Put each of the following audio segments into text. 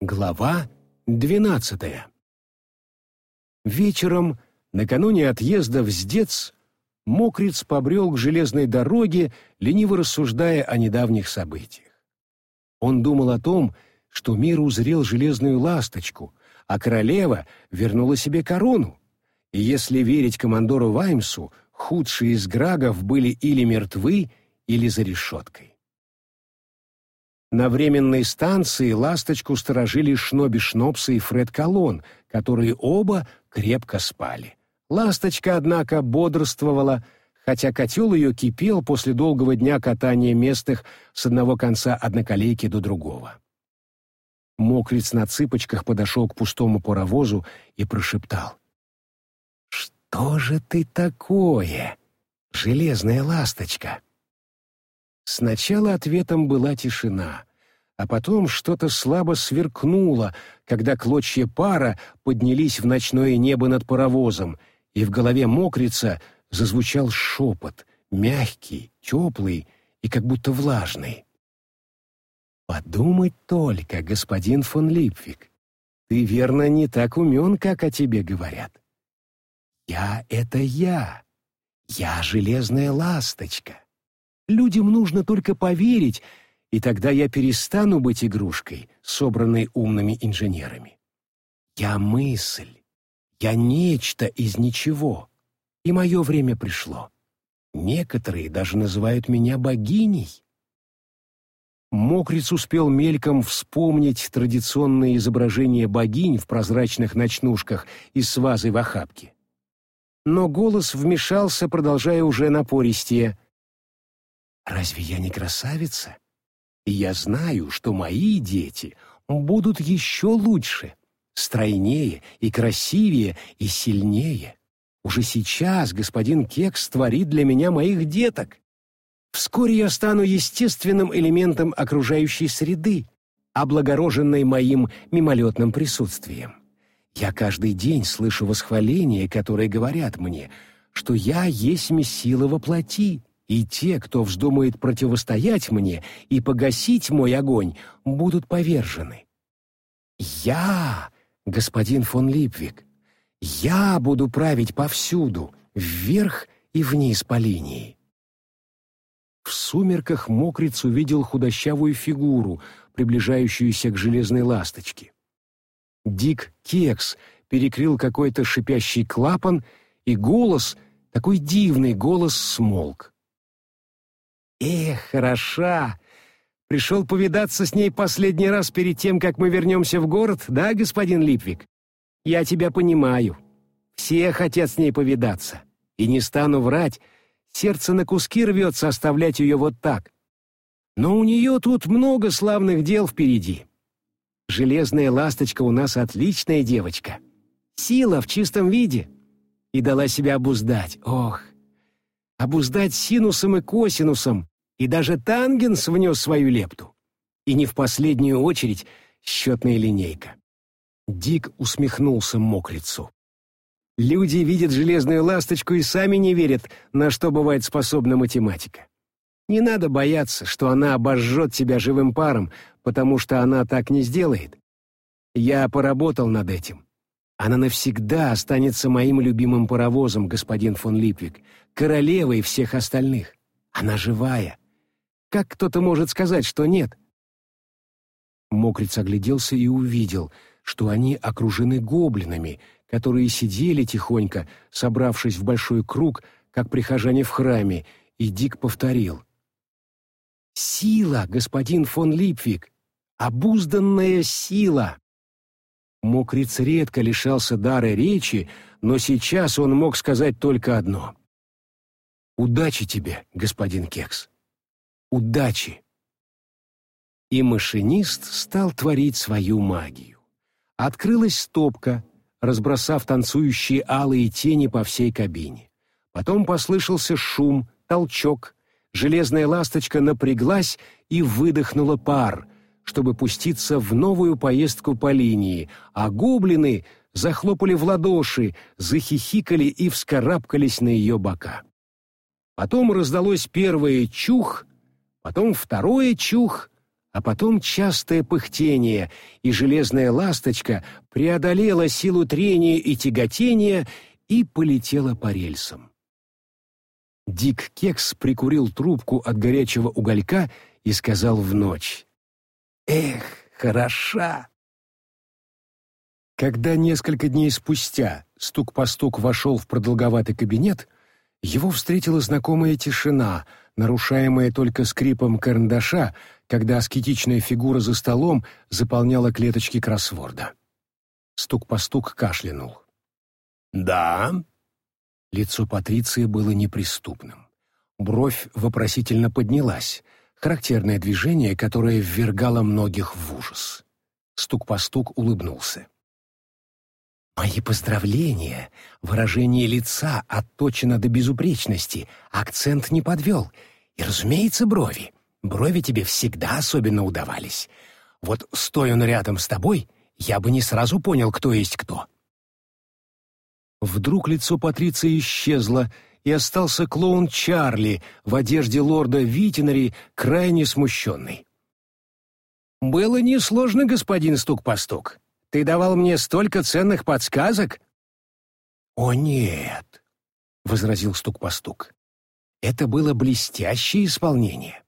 Глава двенадцатая Вечером, накануне отъезда в Сдец, Мокриц побрел к железной дороге, лениво рассуждая о недавних событиях. Он думал о том, что мир узрел железную ласточку, а королева вернула себе корону. И если верить командору Ваймсу, худшие из грагов были или мертвы, или за решеткой. На временной станции ласточку сторожили Шноби Шнопса и Фред Колон, которые оба крепко спали. Ласточка, однако, бодрствовала, хотя котел ее кипел после долгого дня катания местных с одного конца одноколейки до другого. Мокриц на цыпочках подошел к пустому паровозу и прошептал. «Что же ты такое, железная ласточка?» Сначала ответом была тишина, а потом что-то слабо сверкнуло, когда клочья пара поднялись в ночное небо над паровозом, и в голове мокрица зазвучал шепот, мягкий, теплый и как будто влажный. «Подумать только, господин фон Липвик, ты, верно, не так умен, как о тебе говорят. Я — это я. Я железная ласточка. Людям нужно только поверить, и тогда я перестану быть игрушкой, собранной умными инженерами. Я мысль. Я нечто из ничего. И мое время пришло. Некоторые даже называют меня богиней. Мокриц успел мельком вспомнить традиционные изображения богинь в прозрачных ночнушках из с в охапке. Но голос вмешался, продолжая уже напористее. «Разве я не красавица? И я знаю, что мои дети будут еще лучше, стройнее и красивее и сильнее. Уже сейчас господин Кекс творит для меня моих деток. Вскоре я стану естественным элементом окружающей среды, облагороженной моим мимолетным присутствием. Я каждый день слышу восхваления, которые говорят мне, что я есть сила во плоти, и те, кто вздумает противостоять мне и погасить мой огонь, будут повержены. Я, господин фон Липвик, я буду править повсюду, вверх и вниз по линии. В сумерках мокриц увидел худощавую фигуру, приближающуюся к железной ласточке. Дик Кекс перекрыл какой-то шипящий клапан, и голос, такой дивный голос, смолк. «Эх, хороша! Пришел повидаться с ней последний раз перед тем, как мы вернемся в город, да, господин Липвик? Я тебя понимаю. Все хотят с ней повидаться. И не стану врать, Сердце на куски рвется оставлять ее вот так. Но у нее тут много славных дел впереди. Железная ласточка у нас отличная девочка. Сила в чистом виде. И дала себя обуздать. Ох! Обуздать синусом и косинусом. И даже тангенс внес свою лепту. И не в последнюю очередь счетная линейка. Дик усмехнулся мокрицу. Люди видят железную ласточку и сами не верят, на что бывает способна математика. Не надо бояться, что она обожжет тебя живым паром, потому что она так не сделает. Я поработал над этим. Она навсегда останется моим любимым паровозом, господин фон Липвик, королевой всех остальных. Она живая. Как кто-то может сказать, что нет? Мокриц огляделся и увидел, что они окружены гоблинами — которые сидели тихонько, собравшись в большой круг, как прихожане в храме, и Дик повторил. «Сила, господин фон Липвик! Обузданная сила!» Мокриц редко лишался дара речи, но сейчас он мог сказать только одно. «Удачи тебе, господин Кекс! Удачи!» И машинист стал творить свою магию. Открылась стопка, разбросав танцующие алые тени по всей кабине. Потом послышался шум, толчок. Железная ласточка напряглась и выдохнула пар, чтобы пуститься в новую поездку по линии, а гоблины захлопали в ладоши, захихикали и вскарабкались на ее бока. Потом раздалось первое чух, потом второе чух, а потом частое пыхтение, и железная ласточка преодолела силу трения и тяготения и полетела по рельсам. Дик Кекс прикурил трубку от горячего уголька и сказал в ночь. «Эх, хороша!» Когда несколько дней спустя стук по стук вошел в продолговатый кабинет, его встретила знакомая тишина, нарушаемая только скрипом карандаша, когда аскетичная фигура за столом заполняла клеточки кроссворда. Стук по стук кашлянул. «Да?» Лицо Патриции было неприступным. Бровь вопросительно поднялась, характерное движение, которое ввергало многих в ужас. Стук по стук улыбнулся. «Мои поздравления! Выражение лица отточено до безупречности, акцент не подвел. И, разумеется, брови. Брови тебе всегда особенно удавались. Вот, стоя он рядом с тобой, я бы не сразу понял, кто есть кто». Вдруг лицо Патриции исчезло, и остался клоун Чарли в одежде лорда Витинари, крайне смущенный. «Было несложно, господин Стук-постук. Ты давал мне столько ценных подсказок». «О, нет», — возразил Стук-постук. «Это было блестящее исполнение.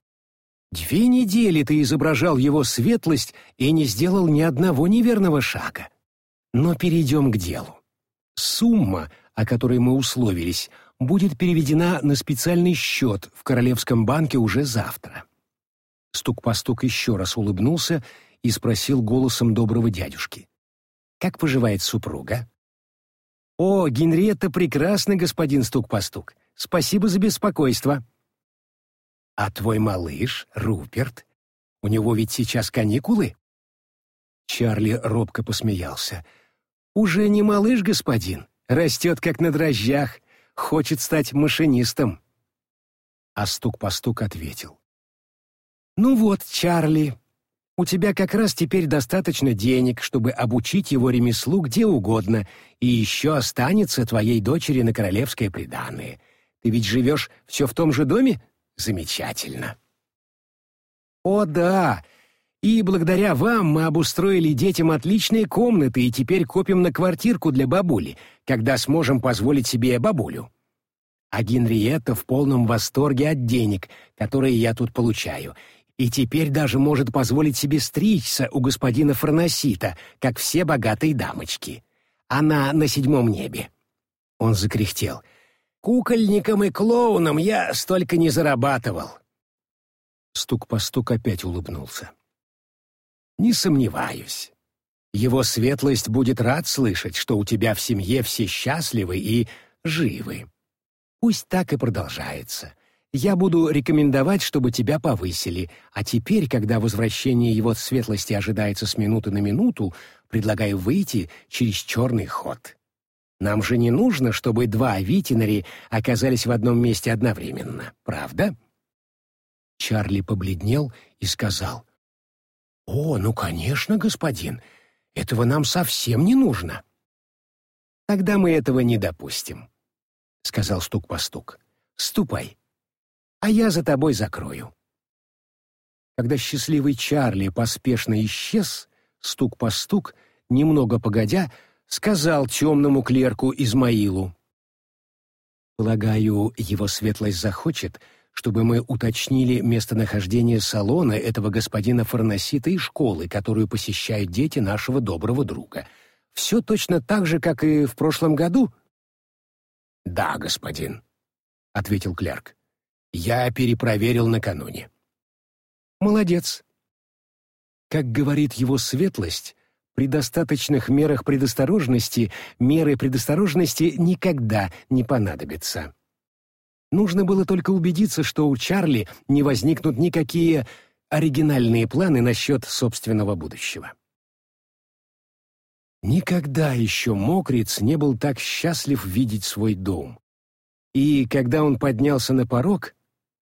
Две недели ты изображал его светлость и не сделал ни одного неверного шага. Но перейдем к делу. Сумма, о которой мы условились, будет переведена на специальный счет в Королевском банке уже завтра. Стук-постук еще раз улыбнулся и спросил голосом доброго дядюшки. «Как поживает супруга?» «О, Генриетта прекрасно, господин Стук-постук. Спасибо за беспокойство». «А твой малыш, Руперт? У него ведь сейчас каникулы?» Чарли робко посмеялся. «Уже не малыш, господин. Растет, как на дрожжах. Хочет стать машинистом». А стук по стук ответил. «Ну вот, Чарли, у тебя как раз теперь достаточно денег, чтобы обучить его ремеслу где угодно, и еще останется твоей дочери на королевское приданое. Ты ведь живешь все в том же доме? Замечательно». «О да, и благодаря вам мы обустроили детям отличные комнаты и теперь копим на квартирку для бабули, когда сможем позволить себе бабулю. А Генриетта в полном восторге от денег, которые я тут получаю, и теперь даже может позволить себе стричься у господина Фарнасита, как все богатые дамочки. Она на седьмом небе. Он закряхтел. Кукольником и клоуном я столько не зарабатывал. Стук по стук опять улыбнулся. Не сомневаюсь. Его светлость будет рад слышать, что у тебя в семье все счастливы и живы. Пусть так и продолжается. Я буду рекомендовать, чтобы тебя повысили, а теперь, когда возвращение его светлости ожидается с минуты на минуту, предлагаю выйти через черный ход. Нам же не нужно, чтобы два Витинари оказались в одном месте одновременно, правда?» Чарли побледнел и сказал, «О, ну, конечно, господин. Этого нам совсем не нужно». «Тогда мы этого не допустим», — сказал стук по стук. «Ступай, а я за тобой закрою». Когда счастливый Чарли поспешно исчез, стук по стук, немного погодя, сказал темному клерку Измаилу. «Полагаю, его светлость захочет, чтобы мы уточнили местонахождение салона этого господина Фарнасита и школы, которую посещают дети нашего доброго друга. Все точно так же, как и в прошлом году?» «Да, господин», — ответил клерк. «Я перепроверил накануне». «Молодец». Как говорит его светлость, при достаточных мерах предосторожности меры предосторожности никогда не понадобятся. Нужно было только убедиться, что у Чарли не возникнут никакие оригинальные планы насчет собственного будущего. Никогда еще мокрец не был так счастлив видеть свой дом. И когда он поднялся на порог,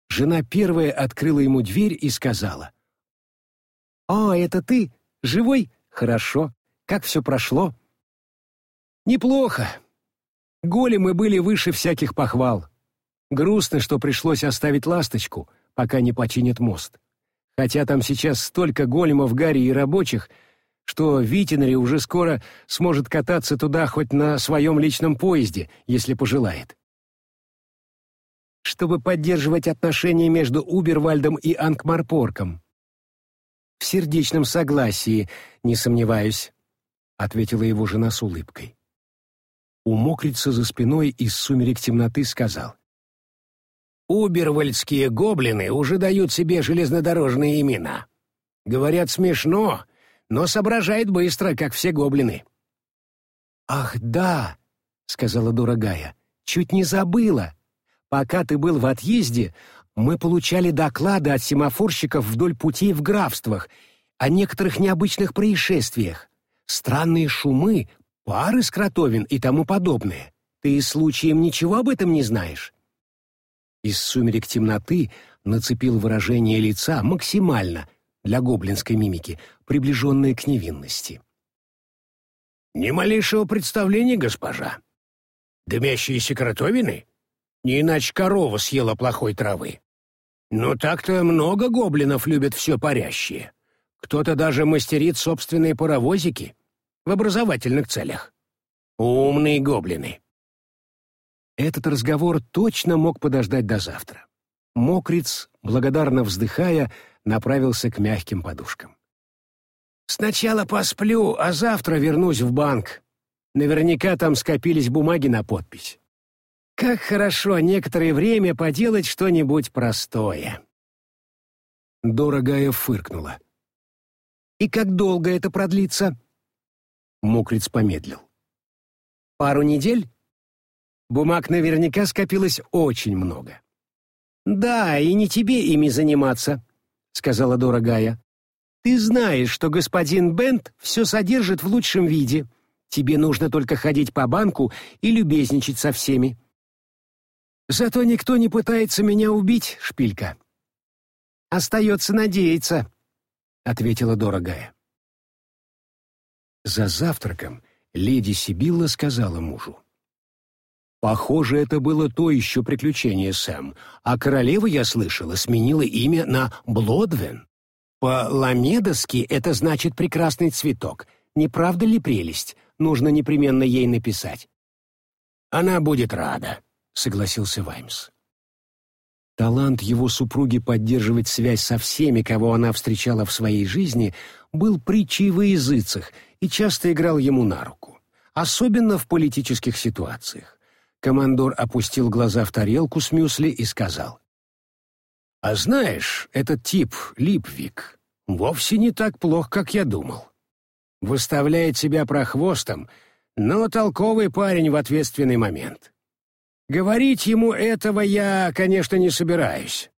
жена первая открыла ему дверь и сказала. «О, это ты? Живой? Хорошо. Как все прошло?» «Неплохо. Големы были выше всяких похвал. Грустно, что пришлось оставить ласточку, пока не починят мост. Хотя там сейчас столько големов, Гарри и рабочих, что Витинари уже скоро сможет кататься туда хоть на своем личном поезде, если пожелает. Чтобы поддерживать отношения между Убервальдом и Анкмарпорком. В сердечном согласии, не сомневаюсь, ответила его жена с улыбкой. У за спиной из сумерек темноты сказал: Убервальдские гоблины уже дают себе железнодорожные имена. Говорят смешно, но соображает быстро, как все гоблины. «Ах, да!» — сказала дорогая. «Чуть не забыла. Пока ты был в отъезде, мы получали доклады от семафорщиков вдоль путей в графствах о некоторых необычных происшествиях. Странные шумы, пары с кротовин и тому подобное. Ты случаем ничего об этом не знаешь?» Из сумерек темноты нацепил выражение лица максимально, для гоблинской мимики, приближенное к невинности. «Ни малейшего представления, госпожа. Дымящиеся кротовины? Не иначе корова съела плохой травы. Но так-то много гоблинов любят все парящее. Кто-то даже мастерит собственные паровозики в образовательных целях. Умные гоблины». Этот разговор точно мог подождать до завтра. Мокриц, благодарно вздыхая, направился к мягким подушкам. «Сначала посплю, а завтра вернусь в банк. Наверняка там скопились бумаги на подпись. Как хорошо некоторое время поделать что-нибудь простое». Дорогая фыркнула. «И как долго это продлится?» Мокриц помедлил. «Пару недель?» Бумаг наверняка скопилось очень много. «Да, и не тебе ими заниматься», — сказала дорогая. «Ты знаешь, что господин Бент все содержит в лучшем виде. Тебе нужно только ходить по банку и любезничать со всеми». «Зато никто не пытается меня убить, шпилька». «Остается надеяться», — ответила дорогая. За завтраком леди Сибилла сказала мужу. Похоже, это было то еще приключение, Сэм. А королева, я слышала, сменила имя на Блодвен. По-ламедовски это значит «прекрасный цветок». Не правда ли прелесть? Нужно непременно ей написать. «Она будет рада», — согласился Ваймс. Талант его супруги поддерживать связь со всеми, кого она встречала в своей жизни, был притчей во языцах и часто играл ему на руку, особенно в политических ситуациях. Командор опустил глаза в тарелку с мюсли и сказал. «А знаешь, этот тип, Липвик, вовсе не так плох, как я думал. Выставляет себя прохвостом, но толковый парень в ответственный момент. Говорить ему этого я, конечно, не собираюсь».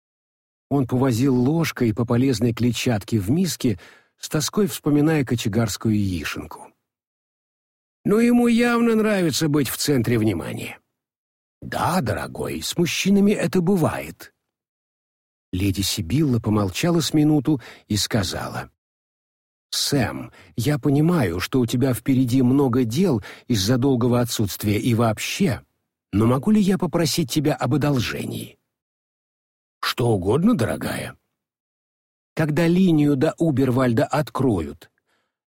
Он повозил ложкой по полезной клетчатке в миске, с тоской вспоминая кочегарскую яишенку. «Но ему явно нравится быть в центре внимания. «Да, дорогой, с мужчинами это бывает». Леди Сибилла помолчала с минуту и сказала. «Сэм, я понимаю, что у тебя впереди много дел из-за долгого отсутствия и вообще, но могу ли я попросить тебя об одолжении?» «Что угодно, дорогая». «Когда линию до Убервальда откроют,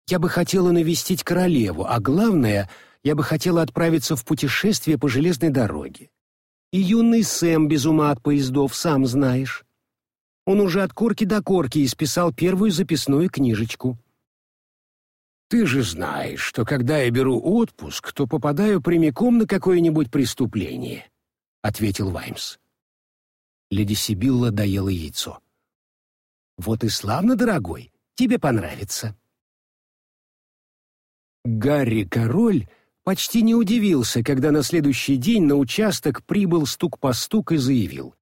я бы хотела навестить королеву, а главное — я бы хотела отправиться в путешествие по железной дороге. И юный Сэм без ума от поездов, сам знаешь. Он уже от корки до корки исписал первую записную книжечку. «Ты же знаешь, что когда я беру отпуск, то попадаю прямиком на какое-нибудь преступление», — ответил Ваймс. Леди Сибилла доела яйцо. «Вот и славно, дорогой, тебе понравится». Гарри Король почти не удивился, когда на следующий день на участок прибыл стук по стук и заявил.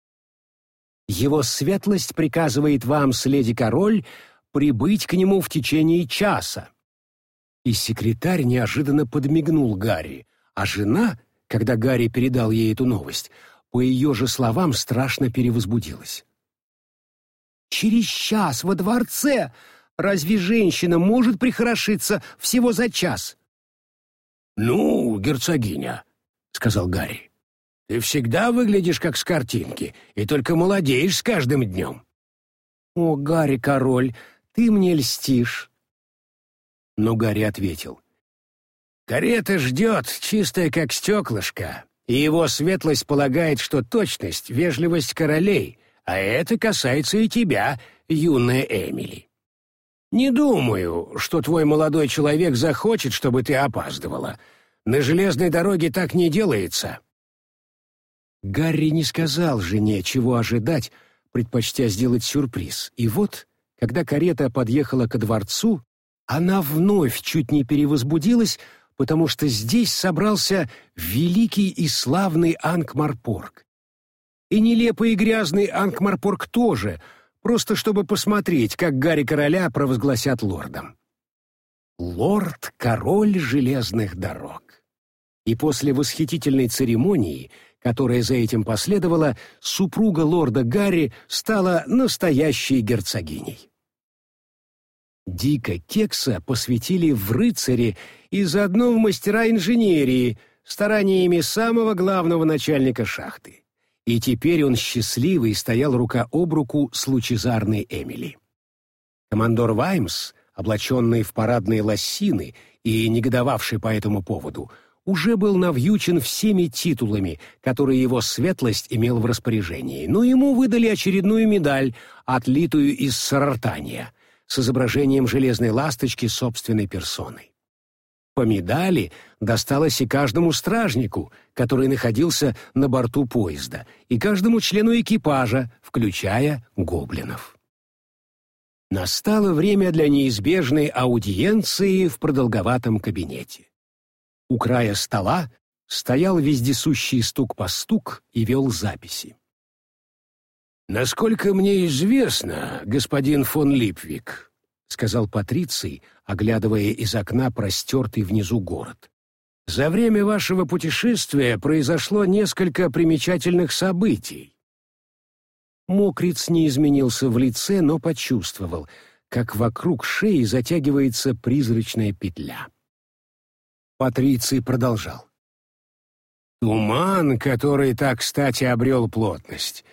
«Его светлость приказывает вам, следи-король, прибыть к нему в течение часа». И секретарь неожиданно подмигнул Гарри, а жена, когда Гарри передал ей эту новость, по ее же словам страшно перевозбудилась. «Через час во дворце! Разве женщина может прихорошиться всего за час?» «Ну, герцогиня», — сказал Гарри, — «ты всегда выглядишь как с картинки, и только молодеешь с каждым днем». «О, Гарри, король, ты мне льстишь!» Но Гарри ответил. «Карета ждет, чистая как стеклышко, и его светлость полагает, что точность — вежливость королей, а это касается и тебя, юная Эмили. Не думаю, что твой молодой человек захочет, чтобы ты опаздывала. На железной дороге так не делается». Гарри не сказал жене, чего ожидать, предпочтя сделать сюрприз. И вот, когда карета подъехала ко дворцу, она вновь чуть не перевозбудилась, потому что здесь собрался великий и славный Анкмарпорг. И нелепый и грязный Анкмарпорг тоже, просто чтобы посмотреть, как Гарри Короля провозгласят лордом. Лорд-король железных дорог. И после восхитительной церемонии, которая за этим последовала, супруга лорда Гарри стала настоящей герцогиней. Дика Кекса посвятили в рыцари и заодно в мастера инженерии стараниями самого главного начальника шахты. И теперь он счастливый стоял рука об руку с лучезарной Эмили. Командор Ваймс, облаченный в парадные лосины и негодовавший по этому поводу, уже был навьючен всеми титулами, которые его светлость имел в распоряжении, но ему выдали очередную медаль, отлитую из сарартания — с изображением железной ласточки собственной персоной. По медали досталось и каждому стражнику, который находился на борту поезда, и каждому члену экипажа, включая гоблинов. Настало время для неизбежной аудиенции в продолговатом кабинете. У края стола стоял вездесущий стук по стук и вел записи. «Насколько мне известно, господин фон Липвик», — сказал Патриций, оглядывая из окна простертый внизу город. «За время вашего путешествия произошло несколько примечательных событий». Мокриц не изменился в лице, но почувствовал, как вокруг шеи затягивается призрачная петля. Патриций продолжал. «Туман, который так кстати обрел плотность,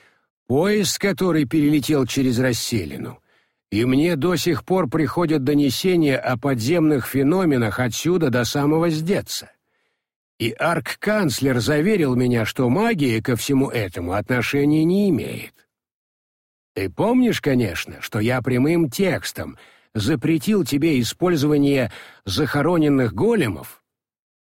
Поезд, который перелетел через расселину. И мне до сих пор приходят донесения о подземных феноменах отсюда до самого Сдеца. И арк-канцлер заверил меня, что магия ко всему этому отношения не имеет. Ты помнишь, конечно, что я прямым текстом запретил тебе использование захороненных големов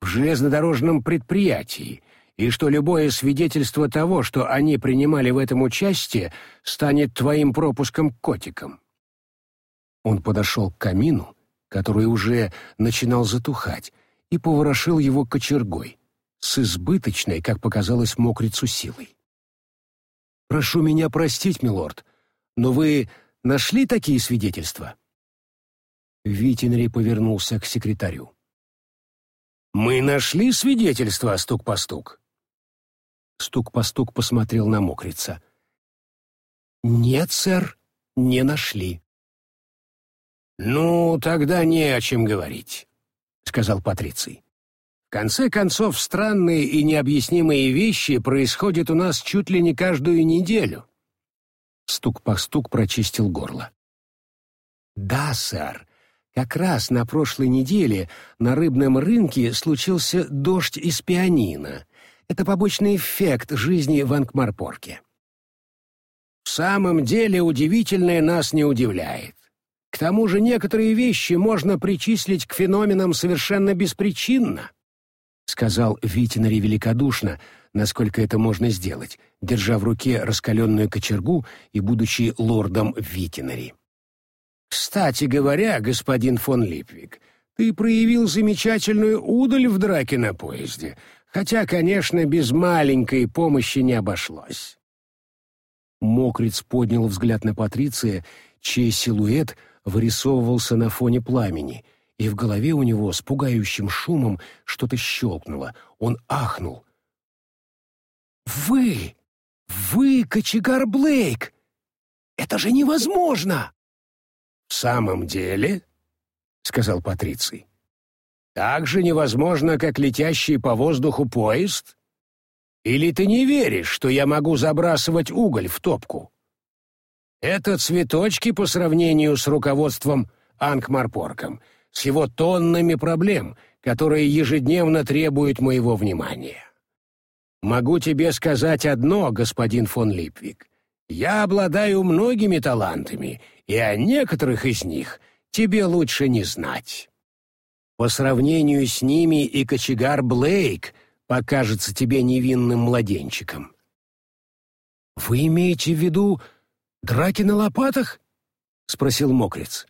в железнодорожном предприятии, и что любое свидетельство того, что они принимали в этом участие, станет твоим пропуском к котикам. Он подошел к камину, который уже начинал затухать, и поворошил его кочергой, с избыточной, как показалось мокрицу, силой. «Прошу меня простить, милорд, но вы нашли такие свидетельства?» Витинри повернулся к секретарю. «Мы нашли свидетельства, стук Стук по стук посмотрел на мокрица. «Нет, сэр, не нашли». «Ну, тогда не о чем говорить», — сказал Патриций. «В конце концов, странные и необъяснимые вещи происходят у нас чуть ли не каждую неделю». Стук по стук прочистил горло. «Да, сэр, как раз на прошлой неделе на рыбном рынке случился дождь из пианино, это побочный эффект жизни в Ангмарпорке. В самом деле удивительное нас не удивляет. К тому же некоторые вещи можно причислить к феноменам совершенно беспричинно, сказал Витинари великодушно, насколько это можно сделать, держа в руке раскаленную кочергу и будучи лордом Витинари. Кстати говоря, господин фон Липвик, ты проявил замечательную удаль в драке на поезде, хотя, конечно, без маленькой помощи не обошлось. Мокриц поднял взгляд на Патриция, чей силуэт вырисовывался на фоне пламени, и в голове у него с пугающим шумом что-то щелкнуло. Он ахнул. «Вы! Вы, кочегар Блейк! Это же невозможно!» «В самом деле?» — сказал Патриций. Так же невозможно, как летящий по воздуху поезд? Или ты не веришь, что я могу забрасывать уголь в топку? Это цветочки по сравнению с руководством Ангмарпорком, с его тоннами проблем, которые ежедневно требуют моего внимания. Могу тебе сказать одно, господин фон Липвик. Я обладаю многими талантами, и о некоторых из них тебе лучше не знать. По сравнению с ними и кочегар Блейк покажется тебе невинным младенчиком. «Вы имеете в виду драки на лопатах?» — спросил мокрец.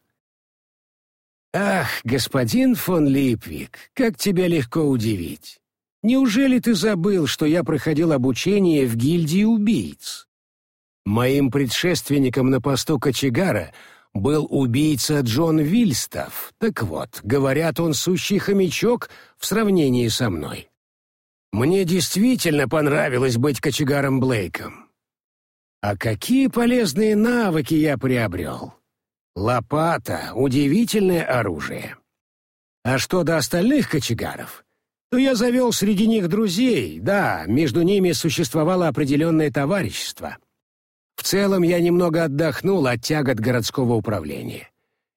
«Ах, господин фон Липвик, как тебя легко удивить! Неужели ты забыл, что я проходил обучение в гильдии убийц? Моим предшественником на посту кочегара был убийца Джон Вильстов. Так вот, говорят, он сущий хомячок в сравнении со мной. Мне действительно понравилось быть кочегаром Блейком. А какие полезные навыки я приобрел! Лопата — удивительное оружие. А что до остальных кочегаров, то я завел среди них друзей, да, между ними существовало определенное товарищество. В целом я немного отдохнул от тягот городского управления.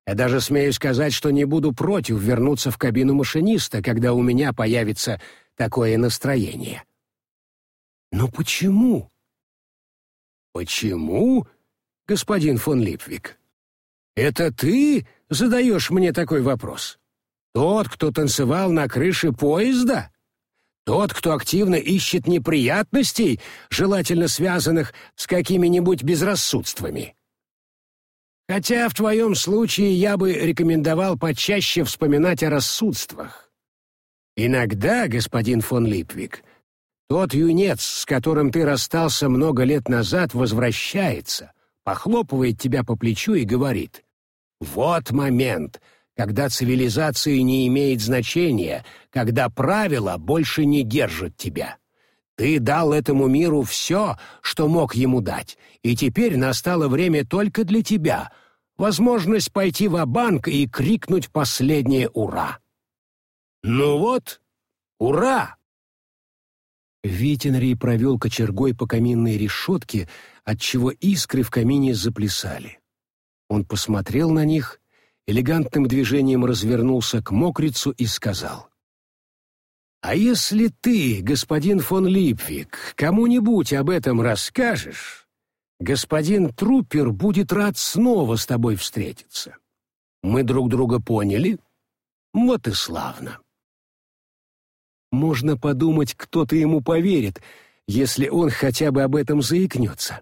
Я даже смею сказать, что не буду против вернуться в кабину машиниста, когда у меня появится такое настроение. Но почему? Почему, господин фон Липвик? Это ты задаешь мне такой вопрос? Тот, кто танцевал на крыше поезда? Тот, кто активно ищет неприятностей, желательно связанных с какими-нибудь безрассудствами? Хотя в твоем случае я бы рекомендовал почаще вспоминать о рассудствах. Иногда, господин фон Липвик, тот юнец, с которым ты расстался много лет назад, возвращается, похлопывает тебя по плечу и говорит вот момент, когда цивилизация не имеет значения, когда правила больше не держат тебя. Ты дал этому миру все, что мог ему дать, и теперь настало время только для тебя — возможность пойти в банк и крикнуть последнее «Ура!». Ну вот, ура! Витинри провел кочергой по каминной решетке, отчего искры в камине заплясали. Он посмотрел на них, элегантным движением развернулся к мокрицу и сказал. «А если ты, господин фон Липвик, кому-нибудь об этом расскажешь, господин Трупер будет рад снова с тобой встретиться. Мы друг друга поняли? Вот и славно». Можно подумать, кто-то ему поверит, если он хотя бы об этом заикнется.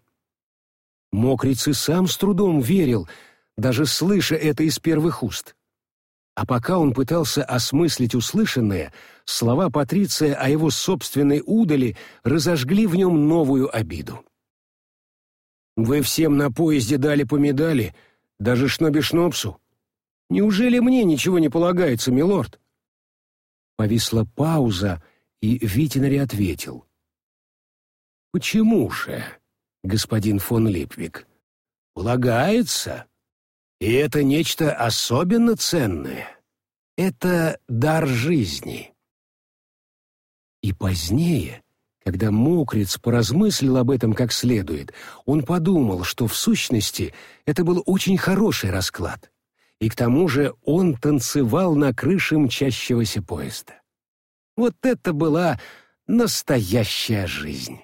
Мокриц и сам с трудом верил, даже слыша это из первых уст. А пока он пытался осмыслить услышанное, слова Патриция о его собственной удали разожгли в нем новую обиду. «Вы всем на поезде дали по медали, даже Шноби-Шнопсу. Неужели мне ничего не полагается, милорд?» Повисла пауза, и Витинари ответил. «Почему же?» господин фон Липвик. Полагается. И это нечто особенно ценное. Это дар жизни. И позднее, когда Мокриц поразмыслил об этом как следует, он подумал, что в сущности это был очень хороший расклад. И к тому же он танцевал на крыше мчащегося поезда. Вот это была настоящая жизнь.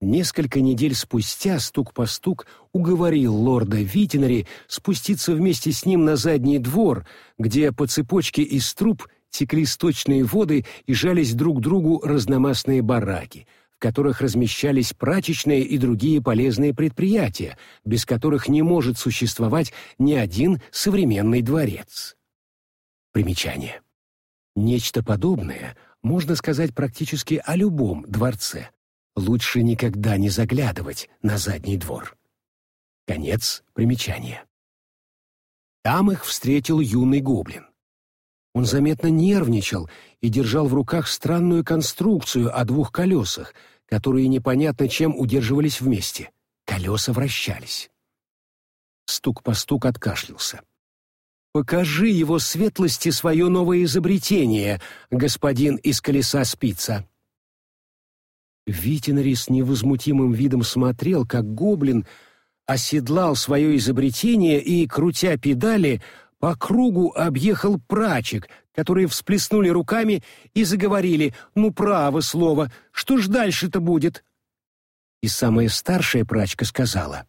Несколько недель спустя стук по стук уговорил лорда Витинари спуститься вместе с ним на задний двор, где по цепочке из труб текли сточные воды и жались друг другу разномастные бараки, в которых размещались прачечные и другие полезные предприятия, без которых не может существовать ни один современный дворец. Примечание. Нечто подобное можно сказать практически о любом дворце лучше никогда не заглядывать на задний двор. Конец примечания. Там их встретил юный гоблин. Он заметно нервничал и держал в руках странную конструкцию о двух колесах, которые непонятно чем удерживались вместе. Колеса вращались. Стук по стук откашлялся. «Покажи его светлости свое новое изобретение, господин из колеса спица», Витинари с невозмутимым видом смотрел, как гоблин оседлал свое изобретение и, крутя педали, по кругу объехал прачек, которые всплеснули руками и заговорили «Ну, право слово, что ж дальше-то будет?» И самая старшая прачка сказала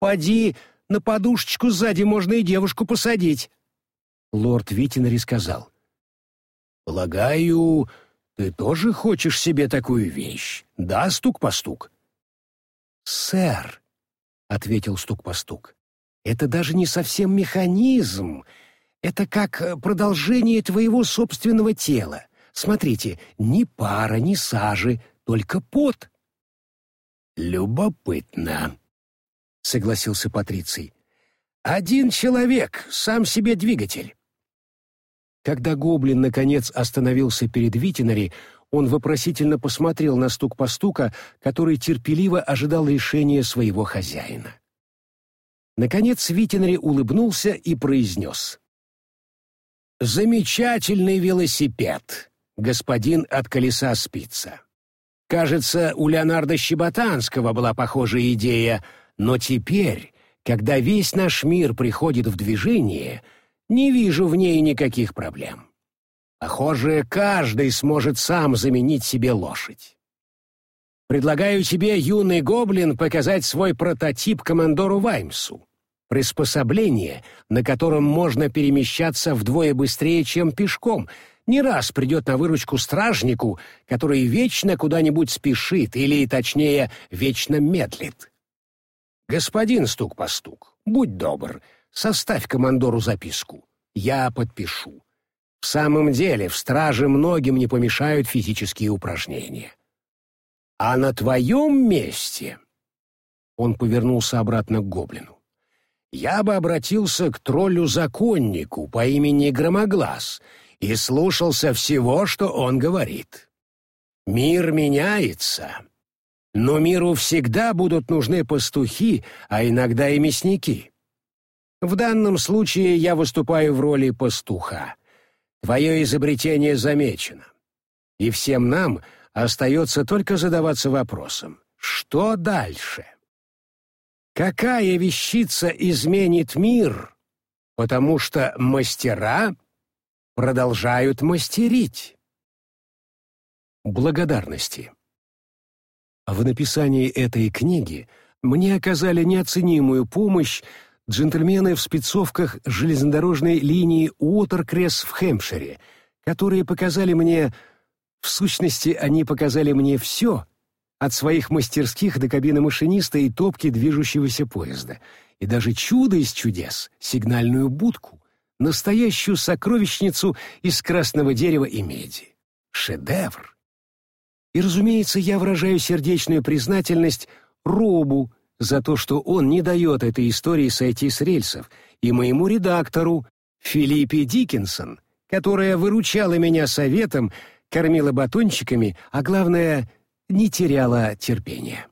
«Поди, на подушечку сзади можно и девушку посадить». Лорд Витинари сказал «Полагаю, ты тоже хочешь себе такую вещь, да, стук по стук?» «Сэр», — ответил стук по стук, — «это даже не совсем механизм, это как э, продолжение твоего собственного тела. Смотрите, ни пара, ни сажи, только пот». «Любопытно», — согласился Патриций. «Один человек, сам себе двигатель». Когда гоблин, наконец, остановился перед Витинари, он вопросительно посмотрел на стук по стука, который терпеливо ожидал решения своего хозяина. Наконец Витинари улыбнулся и произнес. «Замечательный велосипед, господин от колеса спица. Кажется, у Леонарда Щеботанского была похожая идея, но теперь, когда весь наш мир приходит в движение, не вижу в ней никаких проблем. Похоже, каждый сможет сам заменить себе лошадь. Предлагаю тебе, юный гоблин, показать свой прототип командору Ваймсу. Приспособление, на котором можно перемещаться вдвое быстрее, чем пешком, не раз придет на выручку стражнику, который вечно куда-нибудь спешит или, точнее, вечно медлит. Господин стук по стук, будь добр, составь командору записку. Я подпишу. В самом деле, в страже многим не помешают физические упражнения. А на твоем месте... Он повернулся обратно к гоблину. Я бы обратился к троллю-законнику по имени Громоглаз и слушался всего, что он говорит. Мир меняется, но миру всегда будут нужны пастухи, а иногда и мясники. В данном случае я выступаю в роли пастуха. Твое изобретение замечено. И всем нам остается только задаваться вопросом, что дальше? Какая вещица изменит мир, потому что мастера продолжают мастерить? Благодарности. В написании этой книги мне оказали неоценимую помощь джентльмены в спецовках железнодорожной линии Уотеркресс в Хэмпшире, которые показали мне... В сущности, они показали мне все, от своих мастерских до кабины машиниста и топки движущегося поезда, и даже чудо из чудес — сигнальную будку, настоящую сокровищницу из красного дерева и меди. Шедевр! И, разумеется, я выражаю сердечную признательность Робу, за то, что он не дает этой истории сойти с рельсов, и моему редактору Филиппе Диккенсон, которая выручала меня советом, кормила батончиками, а главное, не теряла терпения.